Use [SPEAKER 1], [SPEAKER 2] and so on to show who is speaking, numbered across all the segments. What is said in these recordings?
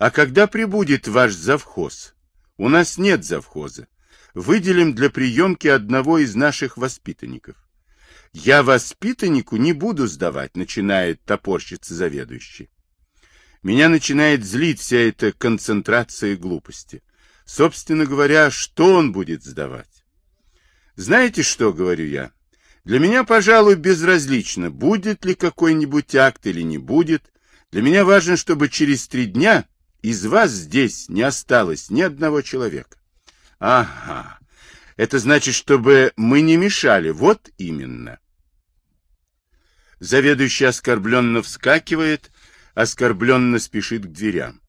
[SPEAKER 1] А когда прибудет ваш завхоз? У нас нет завхоза. Выделим для приемки одного из наших воспитанников. Я воспитаннику не буду сдавать, начинает топорщиться заведующий. Меня начинает злить вся эта концентрация глупости. Собственно говоря, что он будет сдавать? Знаете что, говорю я? Для меня, пожалуй, безразлично, будет ли какой-нибудь акт или не будет. Для меня важно, чтобы через три дня из вас здесь не осталось ни одного человека. Ага, это значит, чтобы мы не мешали. Вот именно. Заведующий оскорбленно вскакивает, оскорбленно спешит к дверям.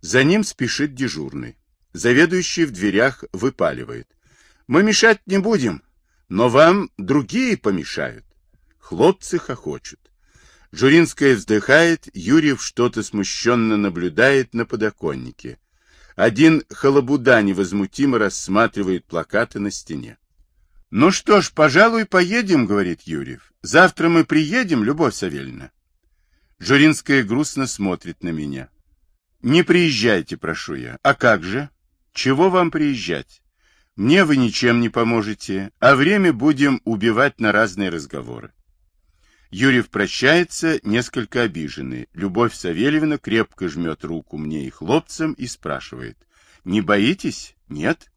[SPEAKER 1] За ним спешит дежурный. Заведующий в дверях выпаливает. Мы мешать не будем, но вам другие помешают. Хлопцы хохочут. Журинская вздыхает, Юрьев что-то смущенно наблюдает на подоконнике. Один халабуда невозмутимо рассматривает плакаты на стене. «Ну что ж, пожалуй, поедем», — говорит Юрьев. «Завтра мы приедем, Любовь Савельевна». Журинская грустно смотрит на меня. «Не приезжайте, прошу я. А как же? Чего вам приезжать? Мне вы ничем не поможете, а время будем убивать на разные разговоры. Юрьев прощается, несколько обиженный. Любовь Савельевна крепко жмет руку мне и хлопцам и спрашивает. «Не боитесь? Нет?»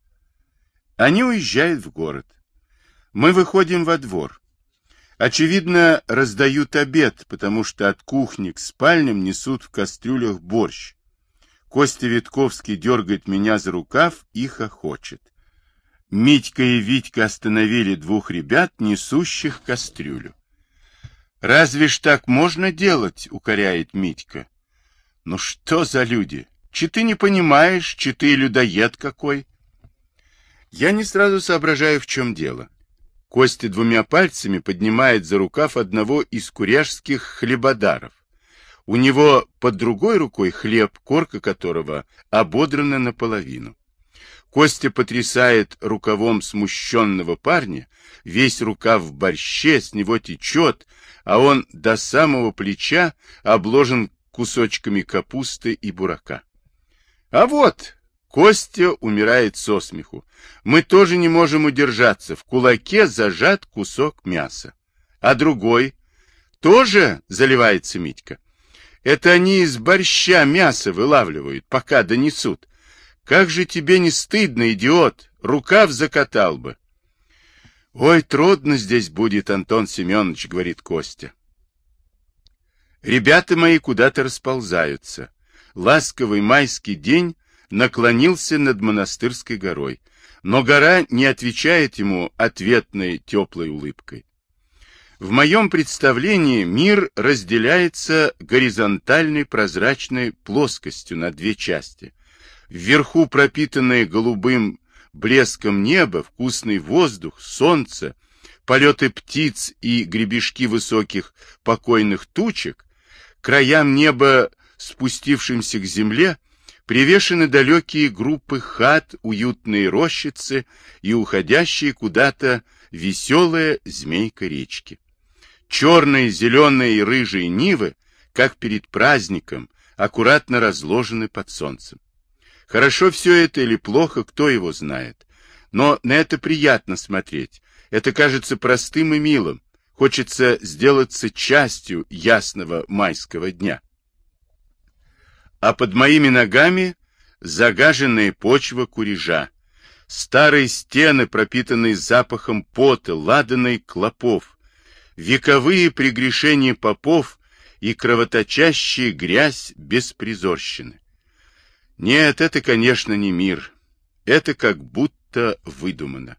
[SPEAKER 1] Они уезжают в город. Мы выходим во двор. Очевидно, раздают обед, потому что от кухни к спальням несут в кастрюлях борщ. Костя Витковский дергает меня за рукав и хохочет. Митька и Витька остановили двух ребят, несущих кастрюлю. «Разве ж так можно делать?» — укоряет Митька. «Ну что за люди? Чи ты не понимаешь, чи ты людоед какой?» Я не сразу соображаю, в чем дело. Костя двумя пальцами поднимает за рукав одного из куряжских хлебодаров. У него под другой рукой хлеб, корка которого ободрана наполовину. Костя потрясает рукавом смущенного парня, весь рукав в борще, с него течет, а он до самого плеча обложен кусочками капусты и бурака. А вот, Костя умирает со смеху. Мы тоже не можем удержаться, в кулаке зажат кусок мяса. А другой тоже заливается Митька. Это они из борща мясо вылавливают, пока донесут. Как же тебе не стыдно, идиот? Рукав закатал бы. Ой, трудно здесь будет, Антон Семенович, говорит Костя. Ребята мои куда-то расползаются. Ласковый майский день наклонился над монастырской горой, но гора не отвечает ему ответной теплой улыбкой. В моем представлении мир разделяется горизонтальной прозрачной плоскостью на две части, Вверху пропитанное голубым блеском небо, вкусный воздух, солнце, полеты птиц и гребешки высоких покойных тучек, краям неба, спустившимся к земле, привешены далекие группы хат, уютные рощицы и уходящие куда-то веселая змейка речки. Черные, зеленые и рыжие нивы, как перед праздником, аккуратно разложены под солнцем. Хорошо все это или плохо, кто его знает. Но на это приятно смотреть. Это кажется простым и милым. Хочется сделаться частью ясного майского дня. А под моими ногами загаженная почва курежа, старые стены, пропитанные запахом пота, ладаной клопов, вековые прегрешения попов и кровоточащая грязь беспризорщины. Нет, это, конечно, не мир. Это как будто выдумано.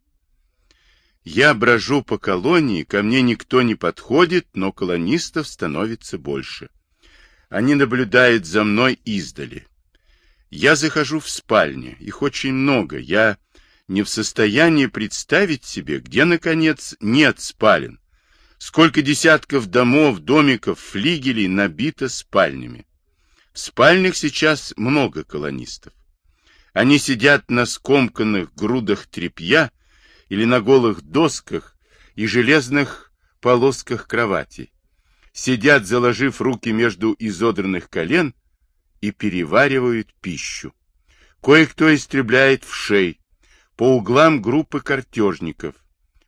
[SPEAKER 1] Я брожу по колонии, ко мне никто не подходит, но колонистов становится больше. Они наблюдают за мной издали. Я захожу в спальню, их очень много. Я не в состоянии представить себе, где, наконец, нет спален. Сколько десятков домов, домиков, флигелей набито спальнями. В спальнях сейчас много колонистов. Они сидят на скомканных грудах тряпья или на голых досках и железных полосках кроватей. Сидят, заложив руки между изодранных колен, и переваривают пищу. Кое-кто истребляет в шей, по углам группы картежников,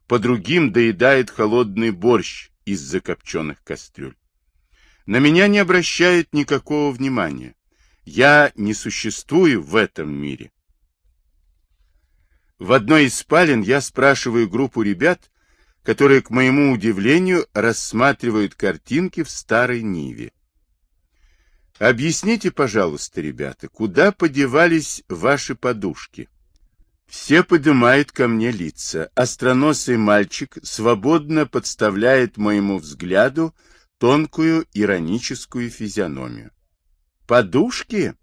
[SPEAKER 1] по другим доедает холодный борщ из закопченных кастрюль. На меня не обращают никакого внимания. Я не существую в этом мире. В одной из спален я спрашиваю группу ребят, которые, к моему удивлению, рассматривают картинки в старой Ниве. Объясните, пожалуйста, ребята, куда подевались ваши подушки? Все поднимают ко мне лица. Остроносый мальчик свободно подставляет моему взгляду тонкую ироническую физиономию. Подушки?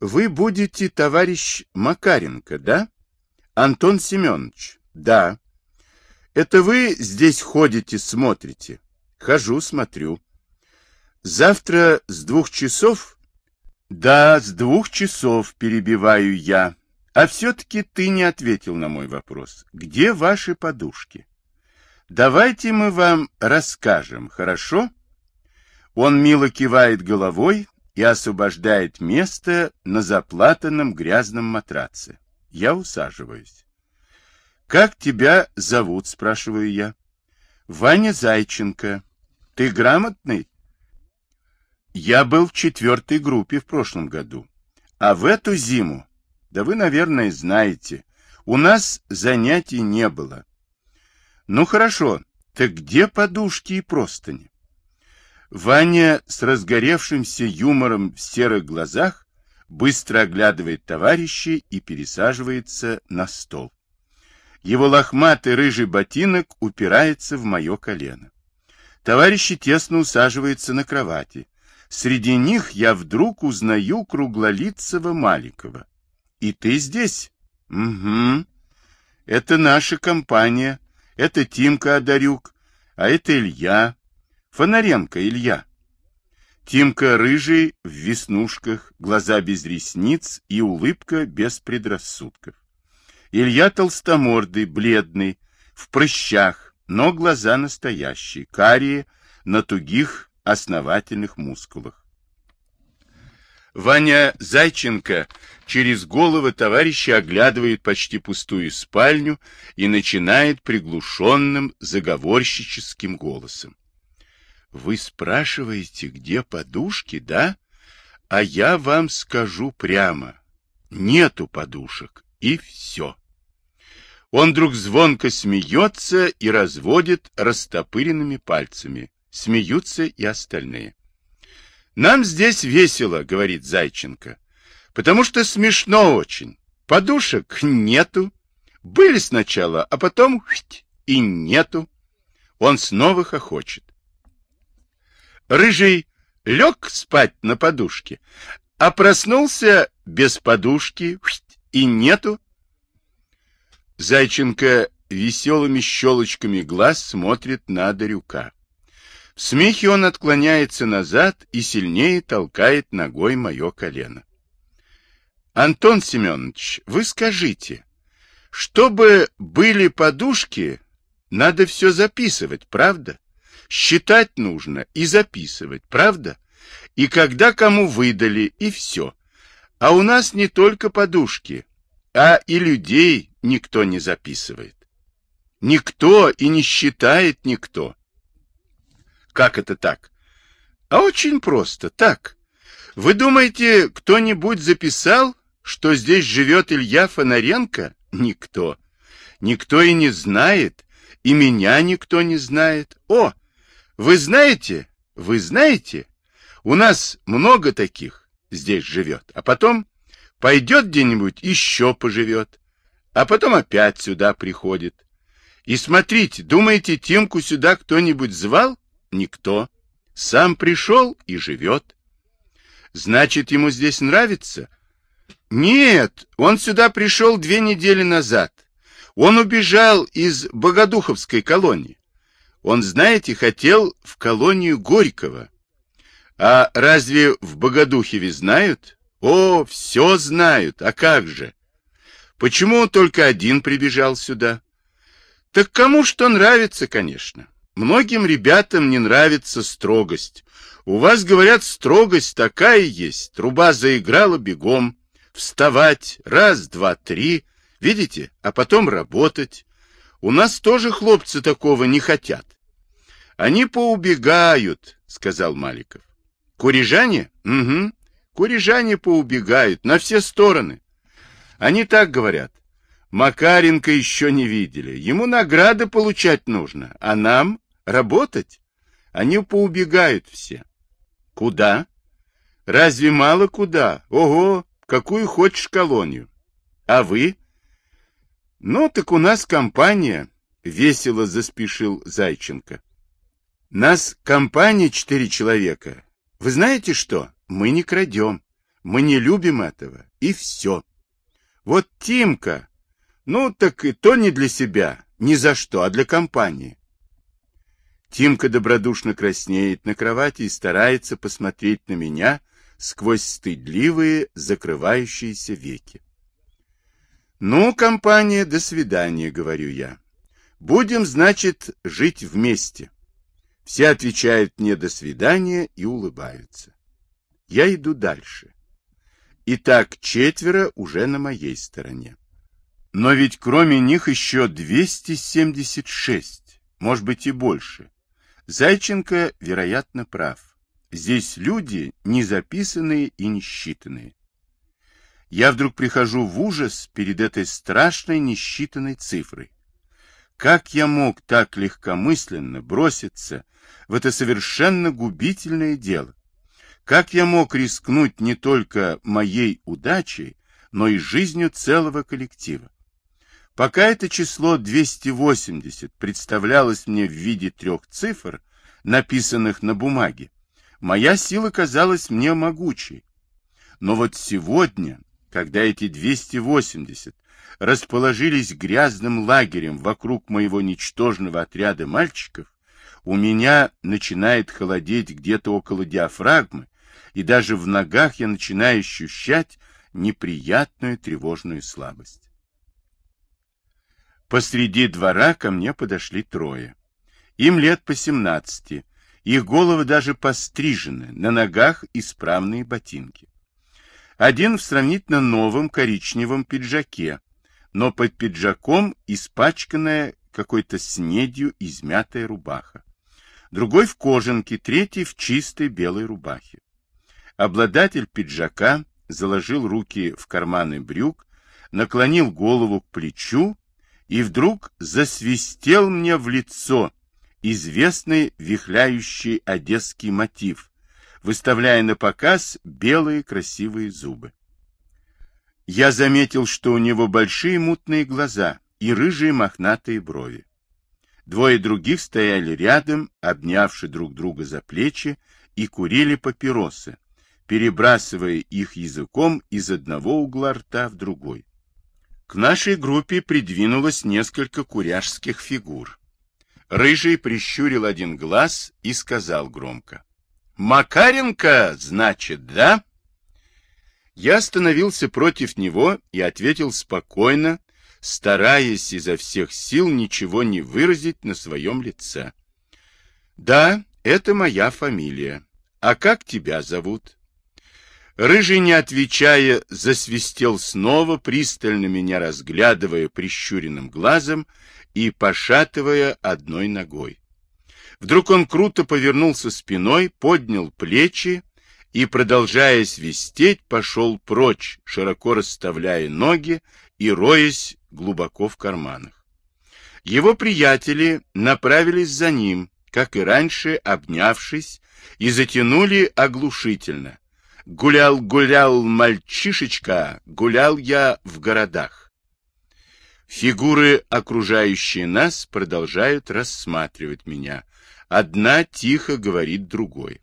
[SPEAKER 1] Вы будете товарищ Макаренко, да? Антон Семенович? Да. Это вы здесь ходите, смотрите? Хожу, смотрю. Завтра с двух часов? Да, с двух часов, перебиваю я. А все-таки ты не ответил на мой вопрос. Где ваши подушки? Давайте мы вам расскажем, хорошо? Он мило кивает головой и освобождает место на заплатанном грязном матраце. Я усаживаюсь. «Как тебя зовут?» — спрашиваю я. «Ваня Зайченко. Ты грамотный?» «Я был в четвертой группе в прошлом году. А в эту зиму, да вы, наверное, знаете, у нас занятий не было. Ну хорошо, так где подушки и простыни?» Ваня с разгоревшимся юмором в серых глазах быстро оглядывает товарищей и пересаживается на стол. Его лохматый рыжий ботинок упирается в мое колено. Товарищи тесно усаживаются на кровати. Среди них я вдруг узнаю круглолицего Маликова. И ты здесь? Угу. Это наша компания. Это Тимка Одарюк. А это Илья. Фонаренко Илья. Тимка рыжий, в веснушках, глаза без ресниц и улыбка без предрассудков. Илья толстомордый, бледный, в прыщах, но глаза настоящие, карие, на тугих основательных мускулах. Ваня Зайченко через головы товарища оглядывает почти пустую спальню и начинает приглушенным заговорщическим голосом. Вы спрашиваете, где подушки, да? А я вам скажу прямо. Нету подушек, и все. Он вдруг звонко смеется и разводит растопыренными пальцами. Смеются и остальные. «Нам здесь весело», — говорит Зайченко, — «потому что смешно очень. Подушек нету. Были сначала, а потом и нету». Он снова хохочет. Рыжий лег спать на подушке, а проснулся без подушки и нету. Зайченко веселыми щелочками глаз смотрит на Дарюка. В смехе он отклоняется назад и сильнее толкает ногой мое колено. Антон Семенович, вы скажите, чтобы были подушки, надо все записывать, правда? Считать нужно и записывать, правда? И когда кому выдали, и все. А у нас не только подушки, а и людей никто не записывает. Никто и не считает никто. Как это так? А очень просто, так. Вы думаете, кто-нибудь записал, что здесь живет Илья Фонаренко? Никто. Никто и не знает, и меня никто не знает. О, вы знаете, вы знаете, у нас много таких здесь живет, а потом пойдет где-нибудь еще поживет, а потом опять сюда приходит. И смотрите, думаете, Тимку сюда кто-нибудь звал? Никто. Сам пришел и живет. Значит, ему здесь нравится? Нет, он сюда пришел две недели назад. Он убежал из Богодуховской колонии. Он, знаете, хотел в колонию Горького. А разве в Богодухеве знают? О, все знают, а как же? Почему он только один прибежал сюда? Так кому что нравится, конечно. Многим ребятам не нравится строгость. У вас, говорят, строгость такая есть. Труба заиграла бегом. Вставать, раз, два, три. Видите? А потом работать. У нас тоже хлопцы такого не хотят. Они поубегают, сказал Маликов. Курижане? Угу. Курижане поубегают на все стороны. Они так говорят. Макаренко еще не видели. Ему награды получать нужно, а нам работать. Они поубегают все. Куда? Разве мало куда? Ого, какую хочешь колонию. А вы? Ну, так у нас компания, весело заспешил Зайченко. Нас компания четыре человека. Вы знаете что? Мы не крадем. Мы не любим этого. И все. Вот Тимка, ну, так и то не для себя, ни за что, а для компании. Тимка добродушно краснеет на кровати и старается посмотреть на меня сквозь стыдливые, закрывающиеся веки. Ну, компания, до свидания, говорю я. Будем, значит, жить вместе. Все отвечают мне до свидания и улыбаются. Я иду дальше. Итак, четверо уже на моей стороне. Но ведь кроме них еще 276, может быть и больше. Зайченко, вероятно, прав. Здесь люди не записанные и не считанные. Я вдруг прихожу в ужас перед этой страшной несчитанной цифрой. Как я мог так легкомысленно броситься в это совершенно губительное дело? Как я мог рискнуть не только моей удачей, но и жизнью целого коллектива? Пока это число 280 представлялось мне в виде трех цифр, написанных на бумаге, моя сила казалась мне могучей. Но вот сегодня, когда эти 280 расположились грязным лагерем вокруг моего ничтожного отряда мальчиков, у меня начинает холодеть где-то около диафрагмы, и даже в ногах я начинаю ощущать неприятную тревожную слабость. Посреди двора ко мне подошли трое. Им лет по семнадцати, их головы даже пострижены, на ногах исправные ботинки. Один в сравнительно новом коричневом пиджаке, но под пиджаком испачканная какой-то снедью измятая рубаха. Другой в кожанке, третий в чистой белой рубахе. Обладатель пиджака заложил руки в карманы брюк, наклонил голову к плечу и вдруг засвистел мне в лицо известный вихляющий одесский мотив, выставляя на показ белые красивые зубы. Я заметил, что у него большие мутные глаза и рыжие мохнатые брови. Двое других стояли рядом, обнявши друг друга за плечи, и курили папиросы, перебрасывая их языком из одного угла рта в другой. К нашей группе придвинулось несколько куряжских фигур. Рыжий прищурил один глаз и сказал громко. «Макаренко, значит, да?» Я остановился против него и ответил спокойно, стараясь изо всех сил ничего не выразить на своем лице. «Да, это моя фамилия. А как тебя зовут?» Рыжий, не отвечая, засвистел снова, пристально меня разглядывая прищуренным глазом и пошатывая одной ногой. Вдруг он круто повернулся спиной, поднял плечи и, продолжая свистеть, пошел прочь, широко расставляя ноги и роясь глубоко в карманах. Его приятели направились за ним, как и раньше, обнявшись, и затянули оглушительно — Гулял, гулял, мальчишечка, гулял я в городах. Фигуры, окружающие нас, продолжают рассматривать меня. Одна тихо говорит другой.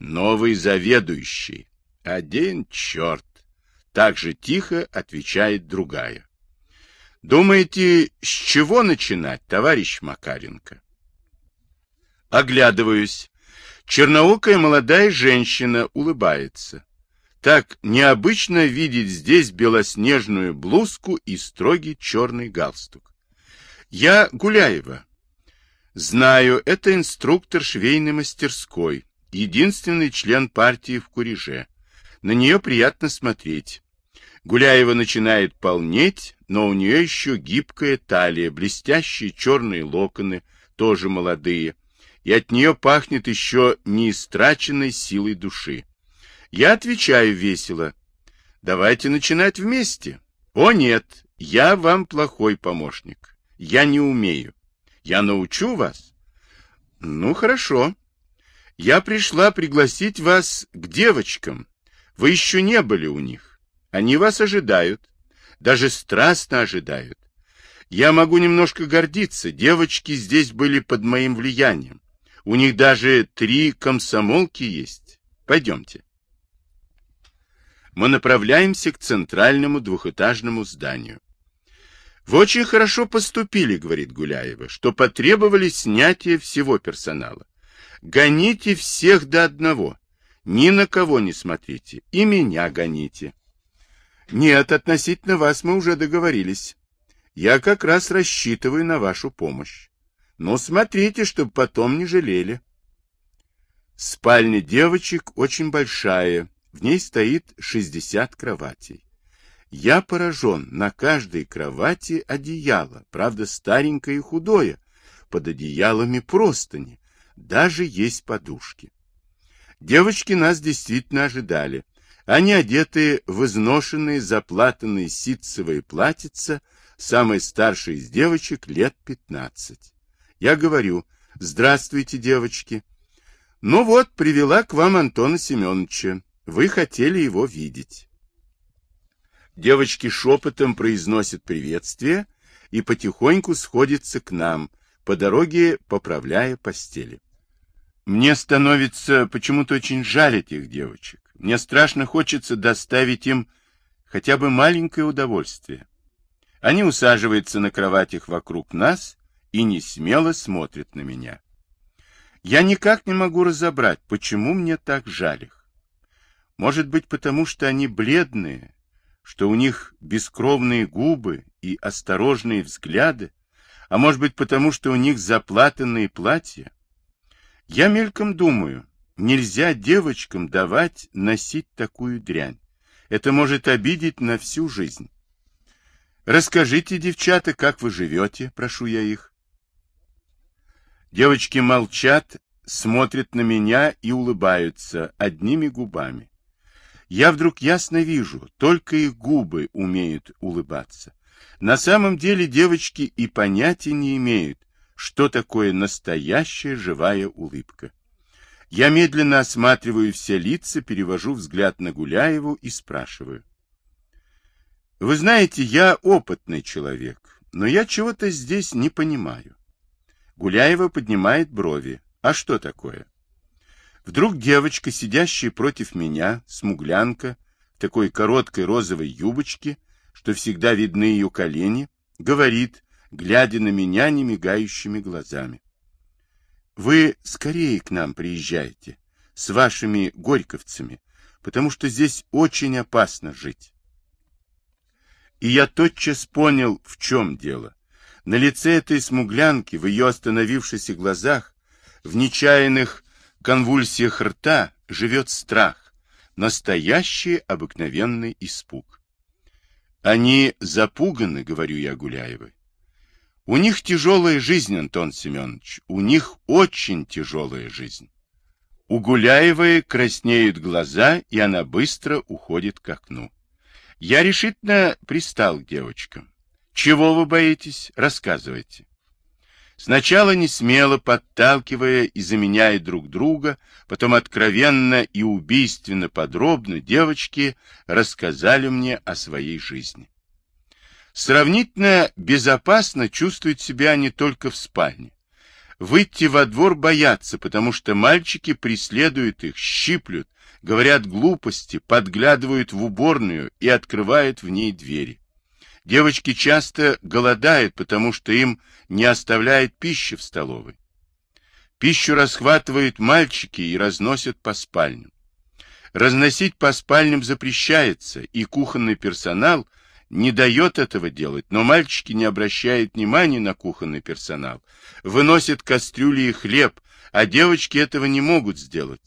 [SPEAKER 1] Новый заведующий. Один черт. Так же тихо отвечает другая. Думаете, с чего начинать, товарищ Макаренко? Оглядываюсь. Черноокая молодая женщина улыбается. Так необычно видеть здесь белоснежную блузку и строгий черный галстук. Я Гуляева. Знаю, это инструктор швейной мастерской, единственный член партии в Куреже. На нее приятно смотреть. Гуляева начинает полнеть, но у нее еще гибкая талия, блестящие черные локоны, тоже молодые, и от нее пахнет еще неистраченной силой души. Я отвечаю весело. Давайте начинать вместе. О нет, я вам плохой помощник. Я не умею. Я научу вас. Ну, хорошо. Я пришла пригласить вас к девочкам. Вы еще не были у них. Они вас ожидают, даже страстно ожидают. Я могу немножко гордиться, девочки здесь были под моим влиянием. У них даже три комсомолки есть. Пойдемте. Мы направляемся к центральному двухэтажному зданию. Вы очень хорошо поступили, говорит Гуляева, что потребовали снятия всего персонала. Гоните всех до одного. Ни на кого не смотрите. И меня гоните. Нет, относительно вас мы уже договорились. Я как раз рассчитываю на вашу помощь. Но смотрите, чтобы потом не жалели. Спальня девочек очень большая, в ней стоит 60 кроватей. Я поражен, на каждой кровати одеяло, правда старенькое и худое, под одеялами простыни, даже есть подушки. Девочки нас действительно ожидали. Они одеты в изношенные заплатанные ситцевые платьица, самой старшей из девочек лет пятнадцать. Я говорю, здравствуйте, девочки. Ну вот, привела к вам Антона Семеновича. Вы хотели его видеть. Девочки шепотом произносят приветствие и потихоньку сходятся к нам, по дороге поправляя постели. Мне становится почему-то очень жаль этих девочек. Мне страшно хочется доставить им хотя бы маленькое удовольствие. Они усаживаются на кроватях вокруг нас и не смело смотрят на меня. Я никак не могу разобрать, почему мне так жаль их. Может быть, потому что они бледные, что у них бескровные губы и осторожные взгляды, а может быть, потому что у них заплатанные платья. Я мельком думаю, Нельзя девочкам давать носить такую дрянь. Это может обидеть на всю жизнь. Расскажите, девчата, как вы живете, прошу я их. Девочки молчат, смотрят на меня и улыбаются одними губами. Я вдруг ясно вижу, только их губы умеют улыбаться. На самом деле девочки и понятия не имеют, что такое настоящая живая улыбка. Я медленно осматриваю все лица, перевожу взгляд на Гуляеву и спрашиваю. Вы знаете, я опытный человек, но я чего-то здесь не понимаю. Гуляева поднимает брови. А что такое? Вдруг девочка, сидящая против меня, смуглянка, в такой короткой розовой юбочке, что всегда видны ее колени, говорит, глядя на меня немигающими глазами. Вы скорее к нам приезжайте с вашими горьковцами, потому что здесь очень опасно жить. И я тотчас понял, в чем дело. На лице этой смуглянки, в ее остановившихся глазах, в нечаянных конвульсиях рта живет страх, настоящий обыкновенный испуг. Они запуганы, говорю я Гуляевой. У них тяжелая жизнь, Антон Семенович, у них очень тяжелая жизнь. У Гуляевой краснеют глаза, и она быстро уходит к окну. Я решительно пристал к девочкам. Чего вы боитесь? Рассказывайте. Сначала не смело подталкивая и заменяя друг друга, потом откровенно и убийственно подробно девочки рассказали мне о своей жизни. Сравнительно безопасно чувствуют себя они только в спальне. Выйти во двор боятся, потому что мальчики преследуют их, щиплют, говорят глупости, подглядывают в уборную и открывают в ней двери. Девочки часто голодают, потому что им не оставляет пищи в столовой. Пищу расхватывают мальчики и разносят по спальням. Разносить по спальням запрещается, и кухонный персонал не дает этого делать, но мальчики не обращают внимания на кухонный персонал, выносят кастрюли и хлеб, а девочки этого не могут сделать.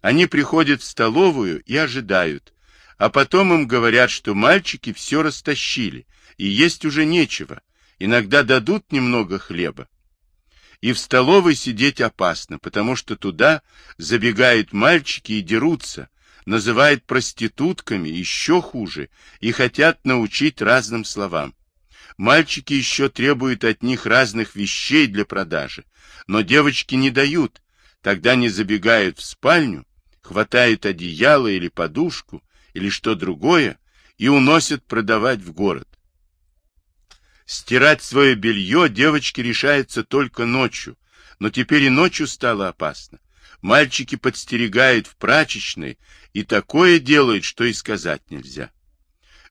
[SPEAKER 1] Они приходят в столовую и ожидают, а потом им говорят, что мальчики все растащили, и есть уже нечего, иногда дадут немного хлеба. И в столовой сидеть опасно, потому что туда забегают мальчики и дерутся, называют проститутками, еще хуже, и хотят научить разным словам. Мальчики еще требуют от них разных вещей для продажи, но девочки не дают, тогда они забегают в спальню, хватают одеяло или подушку, или что другое, и уносят продавать в город. Стирать свое белье девочки решаются только ночью, но теперь и ночью стало опасно. Мальчики подстерегают в прачечной и такое делают, что и сказать нельзя.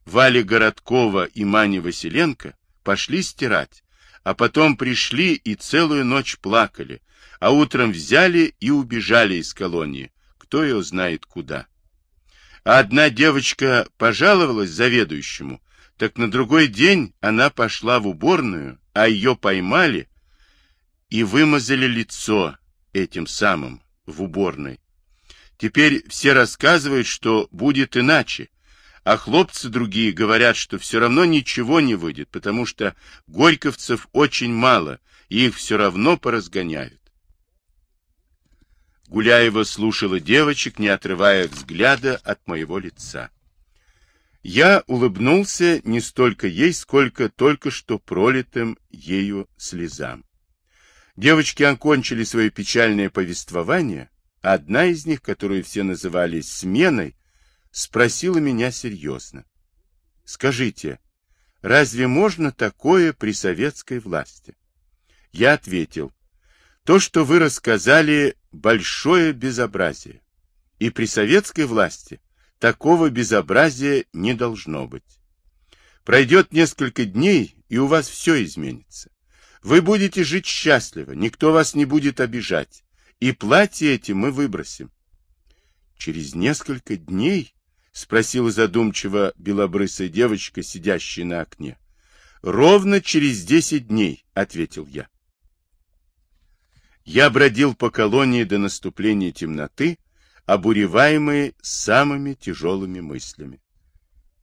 [SPEAKER 1] Валя Городкова и Маня Василенко пошли стирать, а потом пришли и целую ночь плакали, а утром взяли и убежали из колонии, кто его знает куда. Одна девочка пожаловалась заведующему, так на другой день она пошла в уборную, а ее поймали и вымазали лицо этим самым в уборной. Теперь все рассказывают, что будет иначе, а хлопцы другие говорят, что все равно ничего не выйдет, потому что горьковцев очень мало, и их все равно поразгоняют. Гуляева слушала девочек, не отрывая взгляда от моего лица. Я улыбнулся не столько ей, сколько только что пролитым ею слезам. Девочки окончили свое печальное повествование, а одна из них, которую все называли сменой, спросила меня серьезно. «Скажите, разве можно такое при советской власти?» Я ответил, «То, что вы рассказали, большое безобразие, и при советской власти Такого безобразия не должно быть. Пройдет несколько дней, и у вас все изменится. Вы будете жить счастливо, никто вас не будет обижать, и платье эти мы выбросим. Через несколько дней? Спросила задумчиво белобрысая девочка, сидящая на окне. Ровно через десять дней, ответил я. Я бродил по колонии до наступления темноты, обуреваемые самыми тяжелыми мыслями.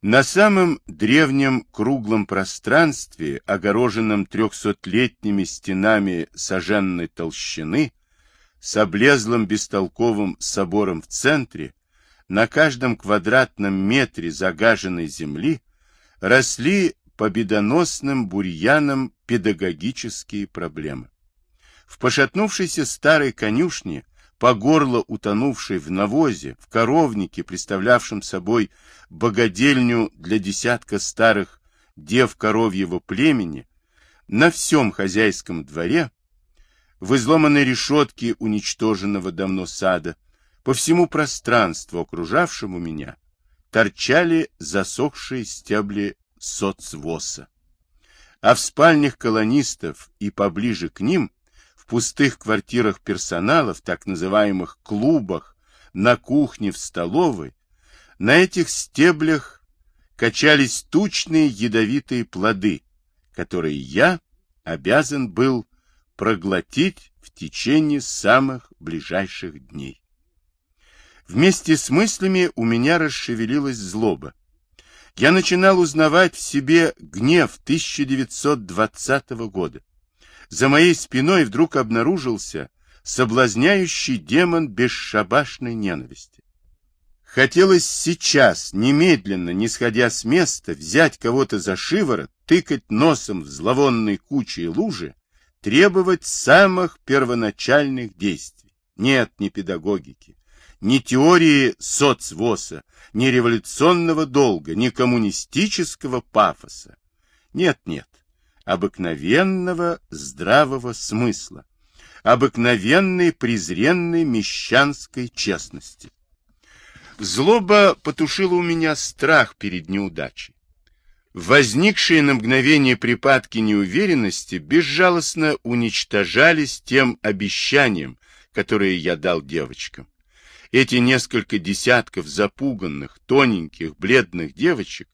[SPEAKER 1] На самом древнем круглом пространстве, огороженном трехсотлетними стенами соженной толщины, с облезлым бестолковым собором в центре, на каждом квадратном метре загаженной земли росли победоносным бурьяном педагогические проблемы. В пошатнувшейся старой конюшне по горло утонувшей в навозе, в коровнике, представлявшем собой богадельню для десятка старых дев коровьего племени, на всем хозяйском дворе, в изломанной решетке уничтоженного давно сада, по всему пространству, окружавшему меня, торчали засохшие стебли соцвоса. А в спальнях колонистов и поближе к ним пустых квартирах персонала, в так называемых клубах, на кухне, в столовой, на этих стеблях качались тучные ядовитые плоды, которые я обязан был проглотить в течение самых ближайших дней. Вместе с мыслями у меня расшевелилась злоба. Я начинал узнавать в себе гнев 1920 года за моей спиной вдруг обнаружился соблазняющий демон бесшабашной ненависти. Хотелось сейчас, немедленно, не сходя с места, взять кого-то за шиворот, тыкать носом в зловонной куче и лужи, требовать самых первоначальных действий. Нет ни педагогики, ни теории соцвоса, ни революционного долга, ни коммунистического пафоса. Нет-нет, обыкновенного здравого смысла, обыкновенной презренной мещанской честности. Злоба потушила у меня страх перед неудачей. Возникшие на мгновение припадки неуверенности безжалостно уничтожались тем обещанием, которое я дал девочкам. Эти несколько десятков запуганных, тоненьких, бледных девочек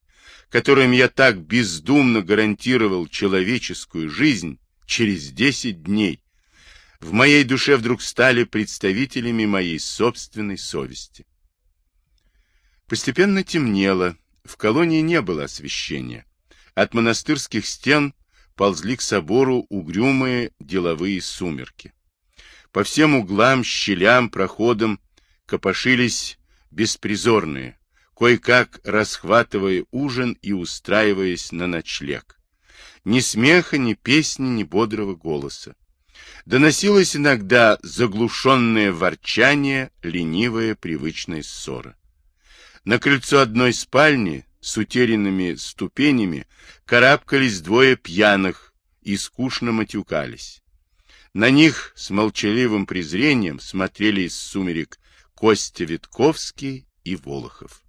[SPEAKER 1] которым я так бездумно гарантировал человеческую жизнь, через десять дней, в моей душе вдруг стали представителями моей собственной совести. Постепенно темнело, в колонии не было освещения. От монастырских стен ползли к собору угрюмые деловые сумерки. По всем углам, щелям, проходам копошились беспризорные, кое-как расхватывая ужин и устраиваясь на ночлег. Ни смеха, ни песни, ни бодрого голоса. Доносилось иногда заглушенное ворчание, ленивая привычная ссора. На крыльцо одной спальни с утерянными ступенями карабкались двое пьяных и скучно матюкались. На них с молчаливым презрением смотрели из сумерек Костя Витковский и Волохов.